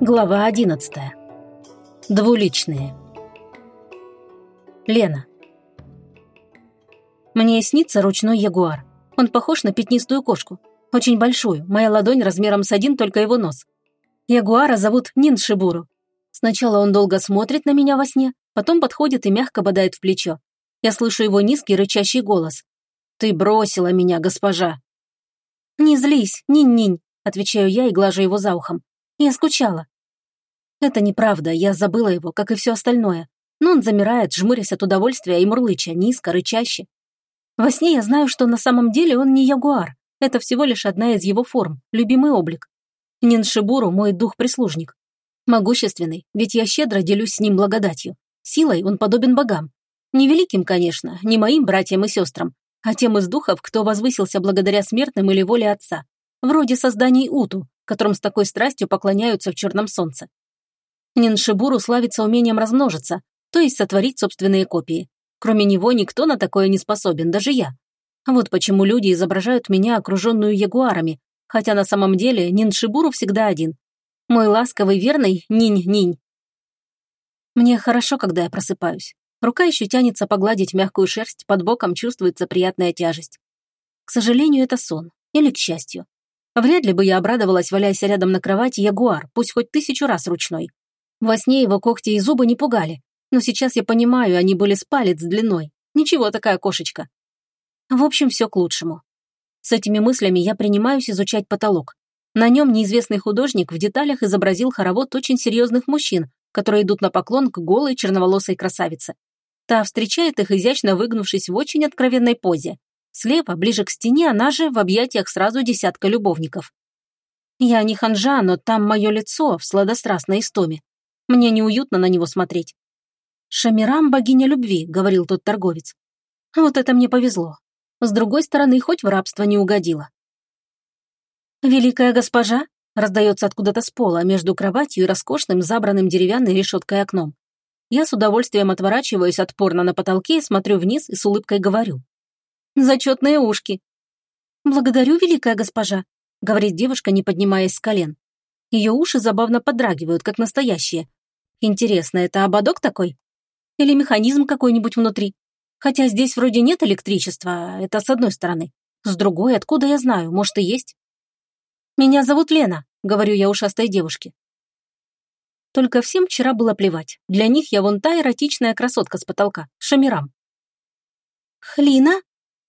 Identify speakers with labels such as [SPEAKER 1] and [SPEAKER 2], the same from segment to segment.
[SPEAKER 1] Глава 11. Двуличные. Лена. Мне снится ручной ягуар. Он похож на пятнистую кошку. Очень большую, моя ладонь размером с один только его нос. Ягуара зовут Ниншибуру. Сначала он долго смотрит на меня во сне, потом подходит и мягко бодает в плечо. Я слышу его низкий рычащий голос. «Ты бросила меня, госпожа!» «Не злись, нинь-нинь», — отвечаю я и глажу его за ухом. Я скучала. Это неправда, я забыла его, как и все остальное. Но он замирает, жмурясь от удовольствия и мурлыча, низко, рычаще. Во сне я знаю, что на самом деле он не ягуар. Это всего лишь одна из его форм, любимый облик. Ниншибуру – мой дух-прислужник. Могущественный, ведь я щедро делюсь с ним благодатью. Силой он подобен богам. Не великим, конечно, не моим братьям и сестрам, а тем из духов, кто возвысился благодаря смертным или воле отца. Вроде созданий Уту, которым с такой страстью поклоняются в черном солнце. Ниншибуру славится умением размножиться, то есть сотворить собственные копии. Кроме него никто на такое не способен, даже я. Вот почему люди изображают меня окруженную ягуарами, хотя на самом деле Ниншибуру всегда один. Мой ласковый верный Нинь-Нинь. Мне хорошо, когда я просыпаюсь. Рука еще тянется погладить мягкую шерсть, под боком чувствуется приятная тяжесть. К сожалению, это сон. Или к счастью. Вряд ли бы я обрадовалась, валяясь рядом на кровати, ягуар, пусть хоть тысячу раз ручной. Во сне его когти и зубы не пугали, но сейчас я понимаю, они были с палец длиной. Ничего, такая кошечка. В общем, все к лучшему. С этими мыслями я принимаюсь изучать потолок. На нем неизвестный художник в деталях изобразил хоровод очень серьезных мужчин, которые идут на поклон к голой черноволосой красавице. Та встречает их, изящно выгнувшись в очень откровенной позе. Слева, ближе к стене, она же в объятиях сразу десятка любовников. Я не ханжа, но там мое лицо в сладострастной истоме. Мне неуютно на него смотреть. «Шамирам – богиня любви», – говорил тот торговец. Вот это мне повезло. С другой стороны, хоть в рабство не угодила. «Великая госпожа?» – раздается откуда-то с пола между кроватью и роскошным забранным деревянной решеткой окном. Я с удовольствием отворачиваюсь от порно на потолке, смотрю вниз и с улыбкой говорю. Зачетные ушки. Благодарю, великая госпожа, говорит девушка, не поднимаясь с колен. Ее уши забавно подрагивают, как настоящие. Интересно, это ободок такой? Или механизм какой-нибудь внутри? Хотя здесь вроде нет электричества, это с одной стороны. С другой, откуда я знаю, может и есть? «Меня зовут Лена», — говорю я ушастой девушке. Только всем вчера было плевать. Для них я вон та эротичная красотка с потолка, Шамирам. «Хлина?»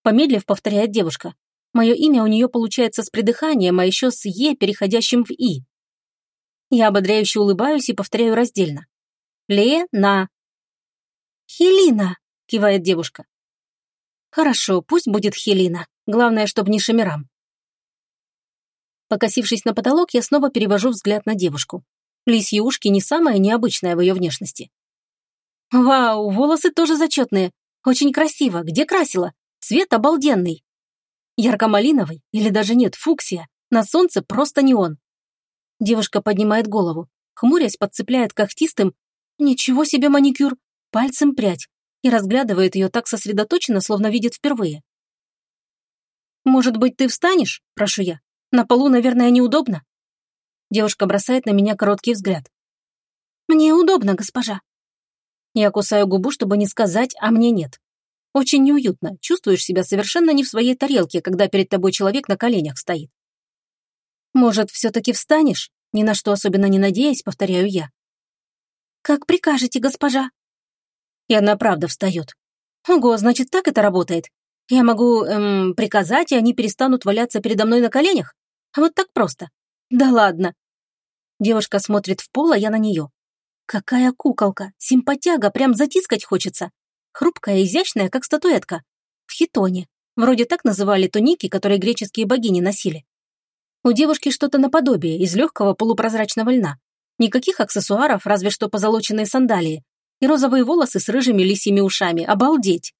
[SPEAKER 1] Помедлив, повторяет девушка. Мое имя у нее получается с придыханием, а еще с «е», переходящим в «и». Я ободряюще улыбаюсь и повторяю раздельно. «Лена». «Хелина», — кивает девушка. «Хорошо, пусть будет Хелина. Главное, чтобы не Шамирам». Покосившись на потолок, я снова перевожу взгляд на девушку. Лисьи ушки не самое необычное в ее внешности. «Вау, волосы тоже зачетные. Очень красиво. Где красила? Цвет обалденный. Ярко-малиновый или даже нет, фуксия. На солнце просто не он. Девушка поднимает голову, хмурясь, подцепляет когтистым «Ничего себе маникюр!» пальцем прядь и разглядывает ее так сосредоточенно, словно видит впервые. «Может быть, ты встанешь?» – прошу я. «На полу, наверное, неудобно?» Девушка бросает на меня короткий взгляд. «Мне удобно, госпожа». Я кусаю губу, чтобы не сказать «а мне нет». Очень неуютно, чувствуешь себя совершенно не в своей тарелке, когда перед тобой человек на коленях стоит. Может, все-таки встанешь? Ни на что особенно не надеясь, повторяю я. Как прикажете, госпожа? И она правда встает. Ого, значит, так это работает. Я могу, эм, приказать, и они перестанут валяться передо мной на коленях? А вот так просто. Да ладно. Девушка смотрит в пол, а я на нее. Какая куколка, симпатяга, прям затискать хочется. Хрупкая, изящная, как статуэтка. В хитоне. Вроде так называли туники, которые греческие богини носили. У девушки что-то наподобие, из легкого полупрозрачного льна. Никаких аксессуаров, разве что позолоченные сандалии. И розовые волосы с рыжими лисьими ушами. Обалдеть!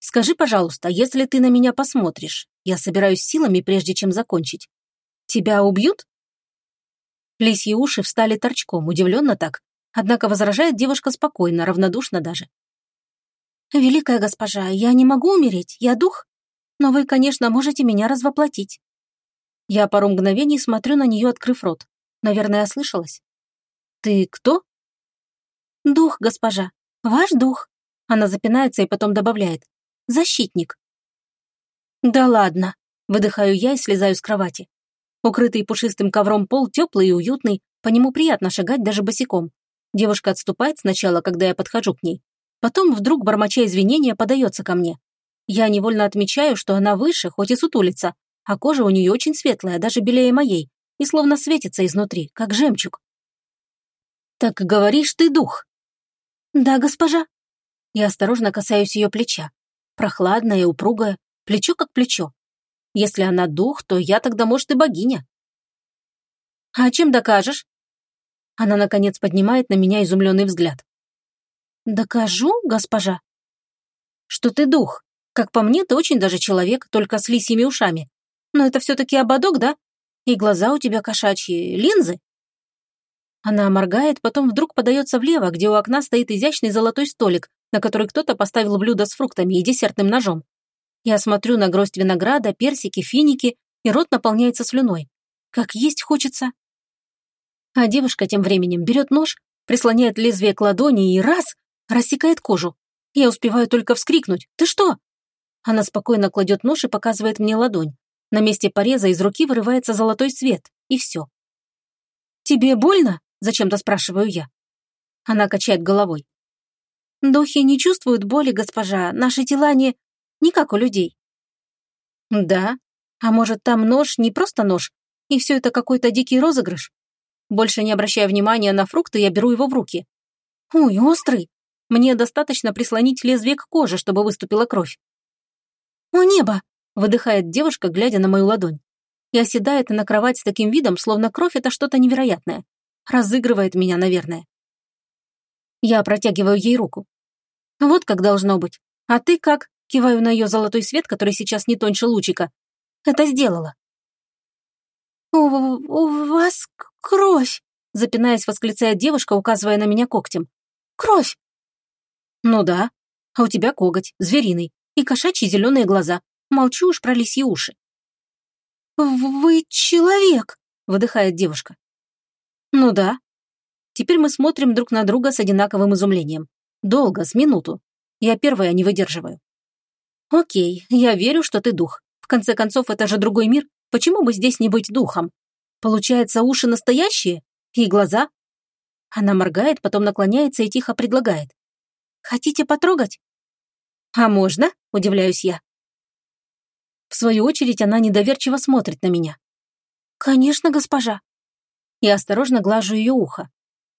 [SPEAKER 1] Скажи, пожалуйста, если ты на меня посмотришь, я собираюсь силами, прежде чем закончить. Тебя убьют? Лисьи уши встали торчком, удивленно так. Однако возражает девушка спокойно, равнодушно даже. «Великая госпожа, я не могу умереть, я дух, но вы, конечно, можете меня развоплотить». Я пару мгновений смотрю на нее, открыв рот. Наверное, ослышалась. «Ты кто?» «Дух, госпожа. Ваш дух». Она запинается и потом добавляет. «Защитник». «Да ладно», — выдыхаю я и слезаю с кровати. Укрытый пушистым ковром пол теплый и уютный, по нему приятно шагать даже босиком. Девушка отступает сначала, когда я подхожу к ней. Потом вдруг, бормоча извинения, подается ко мне. Я невольно отмечаю, что она выше, хоть и сутулится, а кожа у нее очень светлая, даже белее моей, и словно светится изнутри, как жемчуг. «Так говоришь ты дух?» «Да, госпожа». Я осторожно касаюсь ее плеча. Прохладное упругое, плечо как плечо. Если она дух, то я тогда, может, и богиня. «А чем докажешь?» Она, наконец, поднимает на меня изумленный взгляд. «Докажу, госпожа?» «Что ты дух. Как по мне, ты очень даже человек, только с лисьими ушами. Но это все-таки ободок, да? И глаза у тебя кошачьи, линзы?» Она моргает, потом вдруг подается влево, где у окна стоит изящный золотой столик, на который кто-то поставил блюдо с фруктами и десертным ножом. Я смотрю на гроздь винограда, персики, финики, и рот наполняется слюной. Как есть хочется. А девушка тем временем берет нож, прислоняет лезвие к ладони и раз рассекает кожу. Я успеваю только вскрикнуть. «Ты что?» Она спокойно кладет нож и показывает мне ладонь. На месте пореза из руки вырывается золотой свет, и все. «Тебе больно?» – зачем-то спрашиваю я. Она качает головой. «Духи не чувствуют боли, госпожа. Наши тела не... не как у людей». «Да? А может, там нож не просто нож, и все это какой-то дикий розыгрыш?» Больше не обращая внимания на фрукты, я беру его в руки. «Ой, острый! Мне достаточно прислонить лезвие к коже, чтобы выступила кровь». «О, небо!» – выдыхает девушка, глядя на мою ладонь. И оседает на кровать с таким видом, словно кровь – это что-то невероятное. Разыгрывает меня, наверное. Я протягиваю ей руку. Вот как должно быть. А ты как? Киваю на ее золотой свет, который сейчас не тоньше лучика. Это сделала. «У, у вас кровь!» запинаясь, восклицает девушка, указывая на меня когтем. «Кровь!» «Ну да. А у тебя коготь, звериный, и кошачьи зеленые глаза. Молчу уж про лисьи уши». «Вы человек!» — выдыхает девушка. «Ну да». Теперь мы смотрим друг на друга с одинаковым изумлением. Долго, с минуту. Я первая не выдерживаю. «Окей, я верю, что ты дух. В конце концов, это же другой мир, Почему бы здесь не быть духом? Получается, уши настоящие? И глаза? Она моргает, потом наклоняется и тихо предлагает. «Хотите потрогать?» «А можно?» – удивляюсь я. В свою очередь она недоверчиво смотрит на меня. «Конечно, госпожа». Я осторожно глажу ее ухо.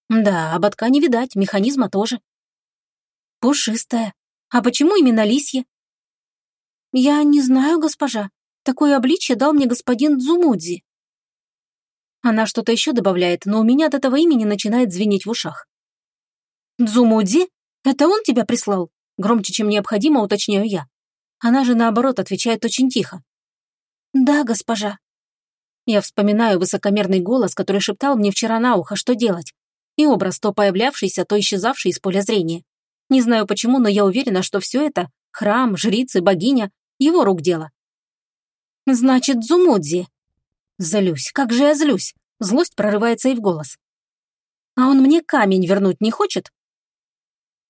[SPEAKER 1] Да, ободка не видать, механизма тоже. Пушистая. А почему именно лисье? Я не знаю, госпожа. Такое обличье дал мне господин Дзумудзи». Она что-то еще добавляет, но у меня от этого имени начинает звенеть в ушах. «Дзумудзи? Это он тебя прислал?» Громче, чем необходимо, уточняю я. Она же, наоборот, отвечает очень тихо. «Да, госпожа». Я вспоминаю высокомерный голос, который шептал мне вчера на ухо, что делать, и образ, то появлявшийся, то исчезавший из поля зрения. Не знаю почему, но я уверена, что все это — храм, жрицы, богиня — его рук дело. Значит, Зумудзи. Злюсь, как же я злюсь. Злость прорывается и в голос. А он мне камень вернуть не хочет?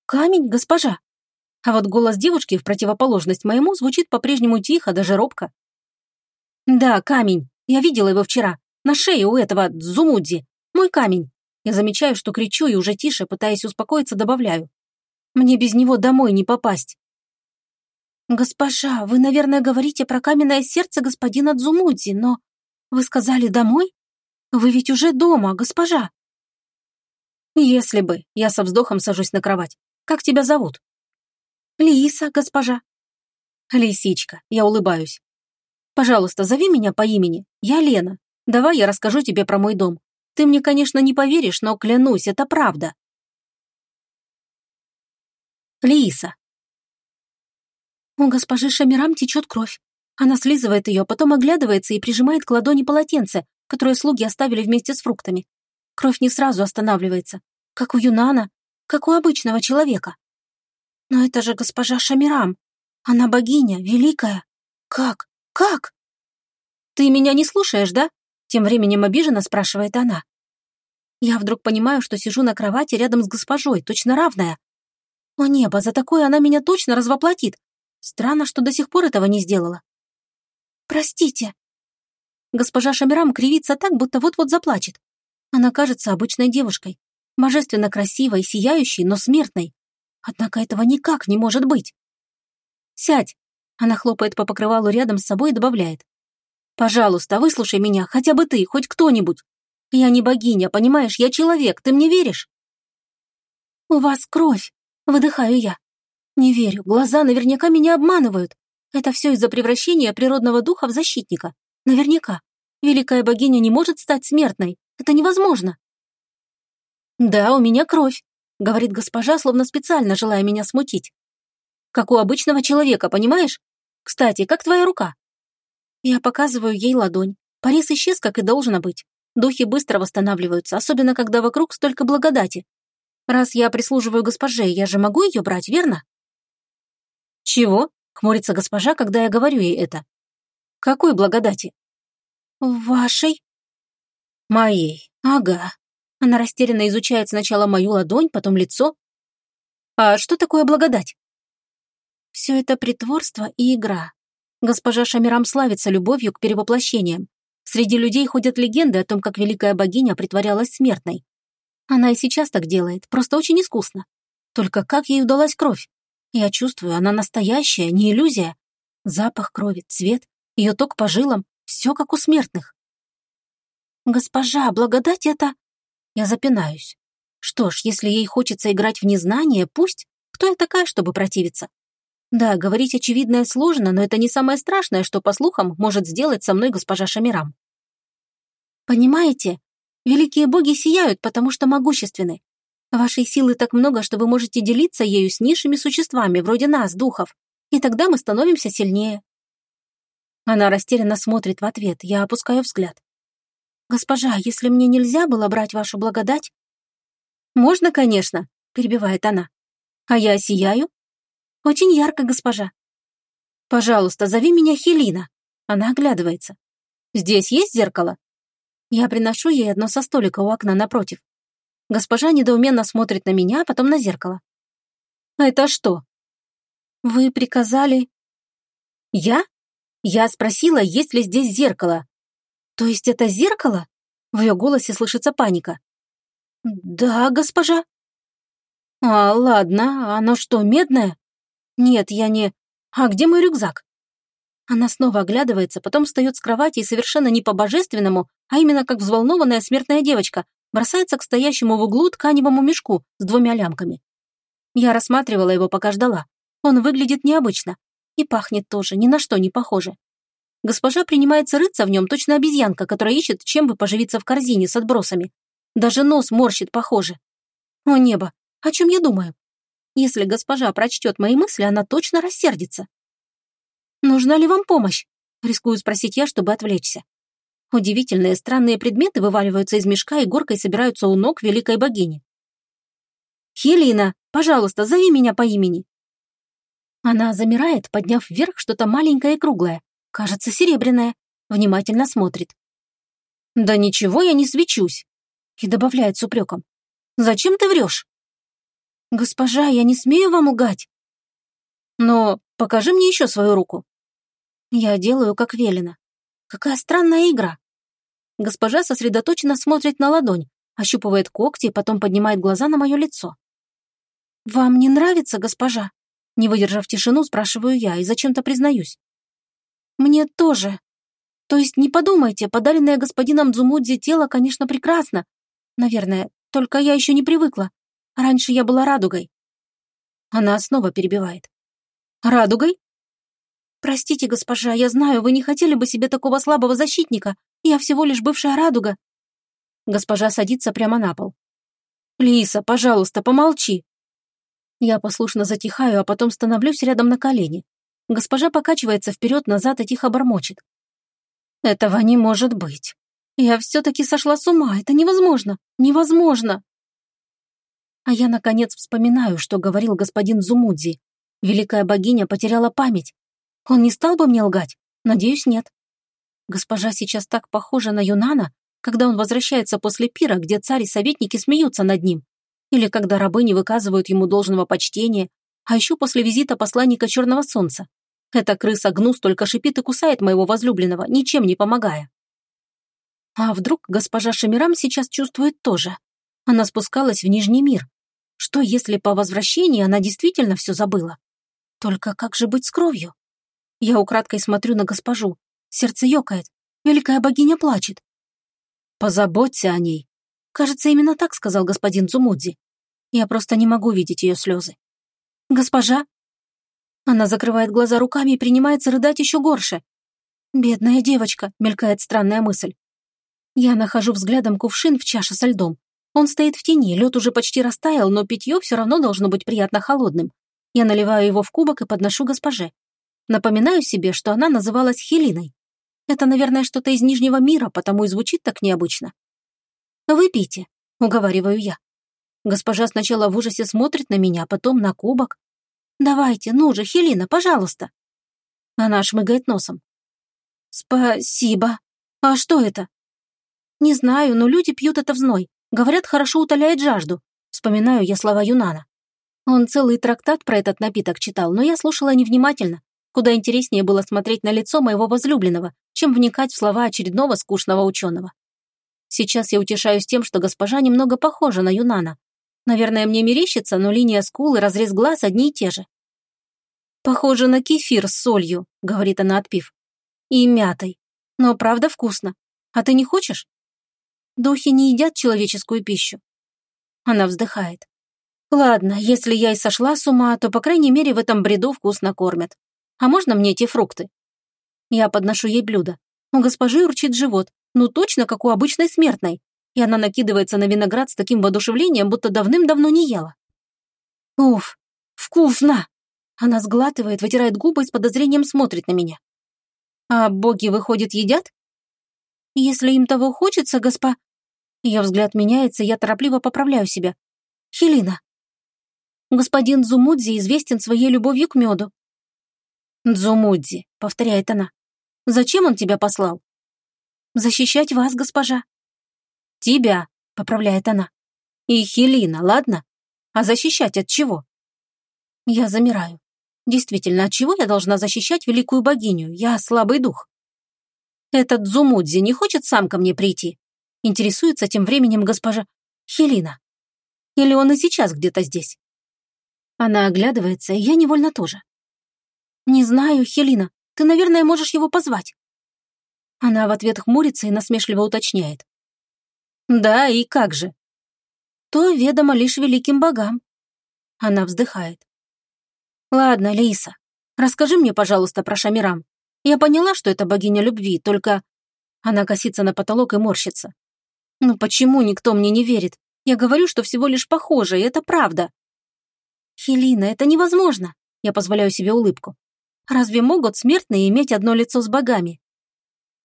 [SPEAKER 1] Камень, госпожа. А вот голос девушки в противоположность моему звучит по-прежнему тихо, даже робко. Да, камень. Я видела его вчера. На шее у этого Зумудзи. Мой камень. Я замечаю, что кричу и уже тише, пытаясь успокоиться, добавляю. Мне без него домой не попасть. «Госпожа, вы, наверное, говорите про каменное сердце господина Дзумудзи, но вы сказали домой? Вы ведь уже дома, госпожа!» «Если бы...» — я со вздохом сажусь на кровать. «Как тебя зовут?» «Лиса, госпожа». «Лисичка», — я улыбаюсь. «Пожалуйста, зови меня по имени. Я Лена. Давай я расскажу тебе про мой дом. Ты мне, конечно, не поверишь, но клянусь, это правда». Лиса. У госпожи Шамирам течет кровь. Она слизывает ее, потом оглядывается и прижимает к ладони полотенце, которое слуги оставили вместе с фруктами. Кровь не сразу останавливается, как у Юнана, как у обычного человека. Но это же госпожа Шамирам. Она богиня, великая. Как? Как? Ты меня не слушаешь, да? Тем временем обиженно спрашивает она. Я вдруг понимаю, что сижу на кровати рядом с госпожой, точно равная. О небо, за такое она меня точно развоплотит. Странно, что до сих пор этого не сделала. Простите. Госпожа Шамирам кривится так, будто вот-вот заплачет. Она кажется обычной девушкой, божественно красивой, сияющей, но смертной. Однако этого никак не может быть. «Сядь!» Она хлопает по покрывалу рядом с собой и добавляет. «Пожалуйста, выслушай меня, хотя бы ты, хоть кто-нибудь. Я не богиня, понимаешь, я человек, ты мне веришь?» «У вас кровь!» — выдыхаю я. «Не верю, глаза наверняка меня обманывают. Это все из-за превращения природного духа в защитника. Наверняка. Великая богиня не может стать смертной. Это невозможно». «Да, у меня кровь», — говорит госпожа, словно специально желая меня смутить. «Как у обычного человека, понимаешь? Кстати, как твоя рука?» Я показываю ей ладонь. Порез исчез, как и должно быть. Духи быстро восстанавливаются, особенно когда вокруг столько благодати. Раз я прислуживаю госпоже, я же могу ее брать, верно? Чего? Хмурится госпожа, когда я говорю ей это. Какой благодати? Вашей? Моей. Ага. Она растерянно изучает сначала мою ладонь, потом лицо. А что такое благодать? Все это притворство и игра. Госпожа Шамирам славится любовью к перевоплощениям. Среди людей ходят легенды о том, как великая богиня притворялась смертной. Она и сейчас так делает, просто очень искусно. Только как ей удалась кровь? Я чувствую, она настоящая, не иллюзия. Запах крови, цвет, ее ток по жилам, все как у смертных. «Госпожа, благодать это...» Я запинаюсь. Что ж, если ей хочется играть в незнание, пусть. Кто я такая, чтобы противиться? Да, говорить очевидное сложно, но это не самое страшное, что, по слухам, может сделать со мной госпожа Шамирам. Понимаете, великие боги сияют, потому что могущественны. Вашей силы так много, что вы можете делиться ею с низшими существами, вроде нас, духов, и тогда мы становимся сильнее. Она растерянно смотрит в ответ, я опускаю взгляд. «Госпожа, если мне нельзя было брать вашу благодать...» «Можно, конечно», — перебивает она. «А я сияю?» «Очень ярко, госпожа». «Пожалуйста, зови меня Хелина». Она оглядывается. «Здесь есть зеркало?» Я приношу ей одно со столика у окна напротив. Госпожа недоуменно смотрит на меня, а потом на зеркало. «Это что?» «Вы приказали...» «Я?» Я спросила, есть ли здесь зеркало. «То есть это зеркало?» В ее голосе слышится паника. «Да, госпожа». «А, ладно, оно что, медное?» «Нет, я не... А где мой рюкзак?» Она снова оглядывается, потом встает с кровати и совершенно не по-божественному, а именно как взволнованная смертная девочка, бросается к стоящему в углу тканевому мешку с двумя лямками. Я рассматривала его, пока ждала. Он выглядит необычно. И пахнет тоже, ни на что не похоже. Госпожа принимается рыться в нем, точно обезьянка, которая ищет, чем бы поживиться в корзине с отбросами. Даже нос морщит, похоже. О небо, о чем я думаю? Если госпожа прочтет мои мысли, она точно рассердится. «Нужна ли вам помощь?» — рискую спросить я, чтобы отвлечься. Удивительные странные предметы вываливаются из мешка и горкой собираются у ног великой богини. «Хелина, пожалуйста, зови меня по имени». Она замирает, подняв вверх что-то маленькое и круглое, кажется, серебряное, внимательно смотрит. «Да ничего я не свечусь», и добавляет с упреком. «Зачем ты врешь?» «Госпожа, я не смею вам лгать». «Но покажи мне еще свою руку». Я делаю, как велено. Какая странная игра. Госпожа сосредоточенно смотрит на ладонь, ощупывает когти и потом поднимает глаза на мое лицо. «Вам не нравится, госпожа?» Не выдержав тишину, спрашиваю я и зачем-то признаюсь. «Мне тоже. То есть не подумайте, подаренное господином Дзумудзи тело, конечно, прекрасно. Наверное, только я еще не привыкла. Раньше я была радугой». Она снова перебивает. «Радугой? «Простите, госпожа, я знаю, вы не хотели бы себе такого слабого защитника. Я всего лишь бывшая радуга». Госпожа садится прямо на пол. «Лиса, пожалуйста, помолчи». Я послушно затихаю, а потом становлюсь рядом на колени. Госпожа покачивается вперед-назад и тихо бормочет. «Этого не может быть. Я все-таки сошла с ума. Это невозможно. Невозможно!» А я, наконец, вспоминаю, что говорил господин Зумудзи. Великая богиня потеряла память. Он не стал бы мне лгать? Надеюсь, нет. Госпожа сейчас так похожа на Юнана, когда он возвращается после пира, где царь и советники смеются над ним, или когда рабы не выказывают ему должного почтения, а еще после визита посланника Черного Солнца. Эта крыса Гнус только шипит и кусает моего возлюбленного, ничем не помогая. А вдруг госпожа Шамирам сейчас чувствует тоже? Она спускалась в Нижний мир. Что, если по возвращении она действительно все забыла? Только как же быть с кровью? Я украдкой смотрю на госпожу. Сердце ёкает. Великая богиня плачет. «Позаботься о ней». Кажется, именно так сказал господин Зумудзи. Я просто не могу видеть ее слезы. «Госпожа?» Она закрывает глаза руками и принимается рыдать еще горше. «Бедная девочка», — мелькает странная мысль. Я нахожу взглядом кувшин в чаше со льдом. Он стоит в тени, лед уже почти растаял, но питье все равно должно быть приятно холодным. Я наливаю его в кубок и подношу госпоже. Напоминаю себе, что она называлась Хелиной. Это, наверное, что-то из Нижнего мира, потому и звучит так необычно. «Выпейте», — уговариваю я. Госпожа сначала в ужасе смотрит на меня, потом на кубок. «Давайте, ну же, Хелина, пожалуйста». Она шмыгает носом. «Спасибо. А что это?» «Не знаю, но люди пьют это в зной. Говорят, хорошо утоляет жажду». Вспоминаю я слова Юнана. Он целый трактат про этот напиток читал, но я слушала невнимательно. Куда интереснее было смотреть на лицо моего возлюбленного, чем вникать в слова очередного скучного ученого. Сейчас я утешаюсь тем, что госпожа немного похожа на Юнана. Наверное, мне мерещится, но линия скул и разрез глаз одни и те же. «Похоже на кефир с солью», — говорит она, отпив. «И мятой. Но правда вкусно. А ты не хочешь?» «Духи не едят человеческую пищу». Она вздыхает. «Ладно, если я и сошла с ума, то, по крайней мере, в этом бреду вкусно кормят. А можно мне эти фрукты?» Я подношу ей блюдо. У госпожи урчит живот. Ну точно, как у обычной смертной. И она накидывается на виноград с таким воодушевлением, будто давным-давно не ела. «Уф, вкусно!» Она сглатывает, вытирает губы и с подозрением смотрит на меня. «А боги, выходит, едят?» «Если им того хочется, госпо...» Ее взгляд меняется, я торопливо поправляю себя. «Хелина». Господин Зумудзи известен своей любовью к меду. «Дзумудзи», — повторяет она. «Зачем он тебя послал?» «Защищать вас, госпожа». «Тебя», — поправляет она. «И Хелина, ладно? А защищать от чего?» Я замираю. Действительно, от чего я должна защищать великую богиню? Я слабый дух. Этот Дзумудзи не хочет сам ко мне прийти? Интересуется тем временем госпожа Хелина. Или он и сейчас где-то здесь? Она оглядывается, и я невольно тоже. «Не знаю, Хелина. Ты, наверное, можешь его позвать». Она в ответ хмурится и насмешливо уточняет. «Да, и как же?» «То ведомо лишь великим богам». Она вздыхает. «Ладно, Лиса, расскажи мне, пожалуйста, про Шамирам. Я поняла, что это богиня любви, только...» Она косится на потолок и морщится. «Ну почему никто мне не верит? Я говорю, что всего лишь похоже, и это правда». «Хелина, это невозможно!» Я позволяю себе улыбку. Разве могут смертные иметь одно лицо с богами?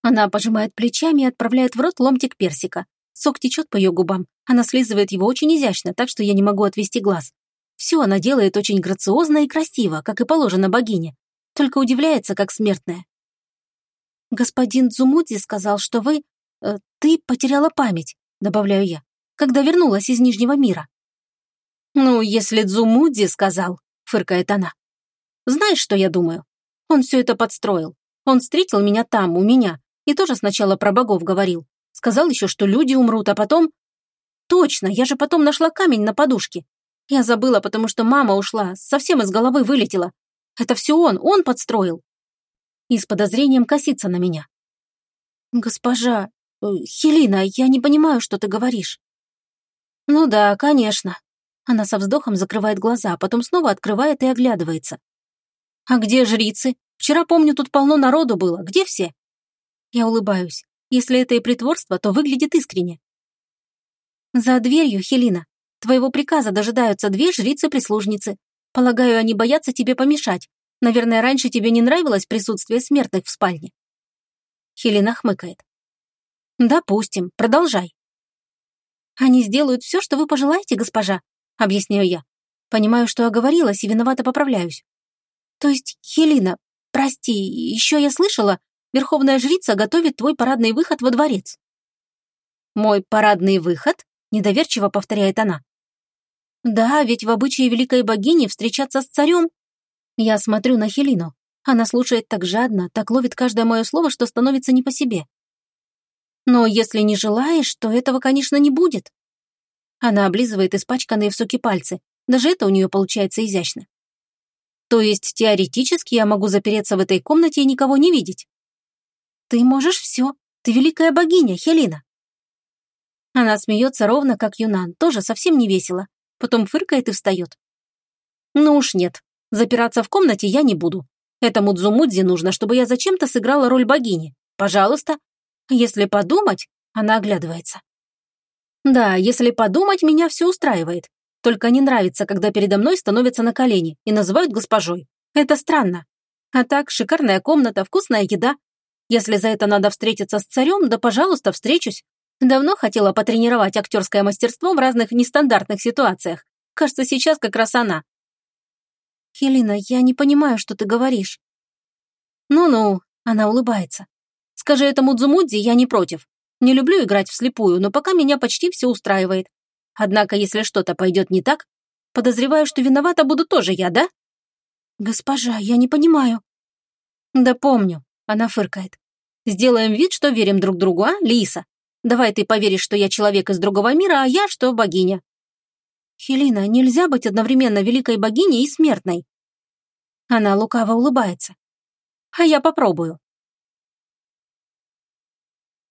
[SPEAKER 1] Она пожимает плечами и отправляет в рот ломтик персика. Сок течет по ее губам. Она слизывает его очень изящно, так что я не могу отвести глаз. Все она делает очень грациозно и красиво, как и положено богине. Только удивляется, как смертная. «Господин Дзумудзи сказал, что вы... Э, ты потеряла память», — добавляю я, «когда вернулась из Нижнего мира». «Ну, если Дзумудзи сказал», — фыркает она. «Знаешь, что я думаю? Он все это подстроил. Он встретил меня там, у меня, и тоже сначала про богов говорил. Сказал еще, что люди умрут, а потом... Точно, я же потом нашла камень на подушке. Я забыла, потому что мама ушла, совсем из головы вылетела. Это все он, он подстроил. И с подозрением косится на меня. «Госпожа, э, Хелина, я не понимаю, что ты говоришь». «Ну да, конечно». Она со вздохом закрывает глаза, а потом снова открывает и оглядывается. «А где жрицы? Вчера, помню, тут полно народу было. Где все?» Я улыбаюсь. Если это и притворство, то выглядит искренне. «За дверью, Хелина. Твоего приказа дожидаются две жрицы-прислужницы. Полагаю, они боятся тебе помешать. Наверное, раньше тебе не нравилось присутствие смертных в спальне». Хелена хмыкает. «Допустим, продолжай». «Они сделают все, что вы пожелаете, госпожа», — объясняю я. Понимаю, что оговорилась и виновато поправляюсь. То есть, Хелина, прости, еще я слышала, верховная жрица готовит твой парадный выход во дворец. «Мой парадный выход?» – недоверчиво повторяет она. «Да, ведь в обычае великой богини встречаться с царем». Я смотрю на Хелину. Она слушает так жадно, так ловит каждое мое слово, что становится не по себе. «Но если не желаешь, то этого, конечно, не будет». Она облизывает испачканные в соки пальцы. Даже это у нее получается изящно. То есть теоретически я могу запереться в этой комнате и никого не видеть? Ты можешь все. Ты великая богиня, Хелина. Она смеется ровно, как Юнан, тоже совсем не весело. Потом фыркает и встает. Ну уж нет, запираться в комнате я не буду. Этому Дзумудзи нужно, чтобы я зачем-то сыграла роль богини. Пожалуйста. Если подумать, она оглядывается. Да, если подумать, меня все устраивает. Только не нравится, когда передо мной становятся на колени и называют госпожой. Это странно. А так, шикарная комната, вкусная еда. Если за это надо встретиться с царем, да, пожалуйста, встречусь. Давно хотела потренировать актерское мастерство в разных нестандартных ситуациях. Кажется, сейчас как раз она. Хелина, я не понимаю, что ты говоришь. Ну-ну, она улыбается. Скажи этому Дзумудзи, я не против. Не люблю играть вслепую, но пока меня почти все устраивает. Однако, если что-то пойдет не так, подозреваю, что виновата буду тоже я, да? Госпожа, я не понимаю. Да помню, она фыркает. Сделаем вид, что верим друг другу, а, Лиса? Давай ты поверишь, что я человек из другого мира, а я, что богиня. Хелина, нельзя быть одновременно великой богиней и смертной. Она лукаво улыбается. А я попробую.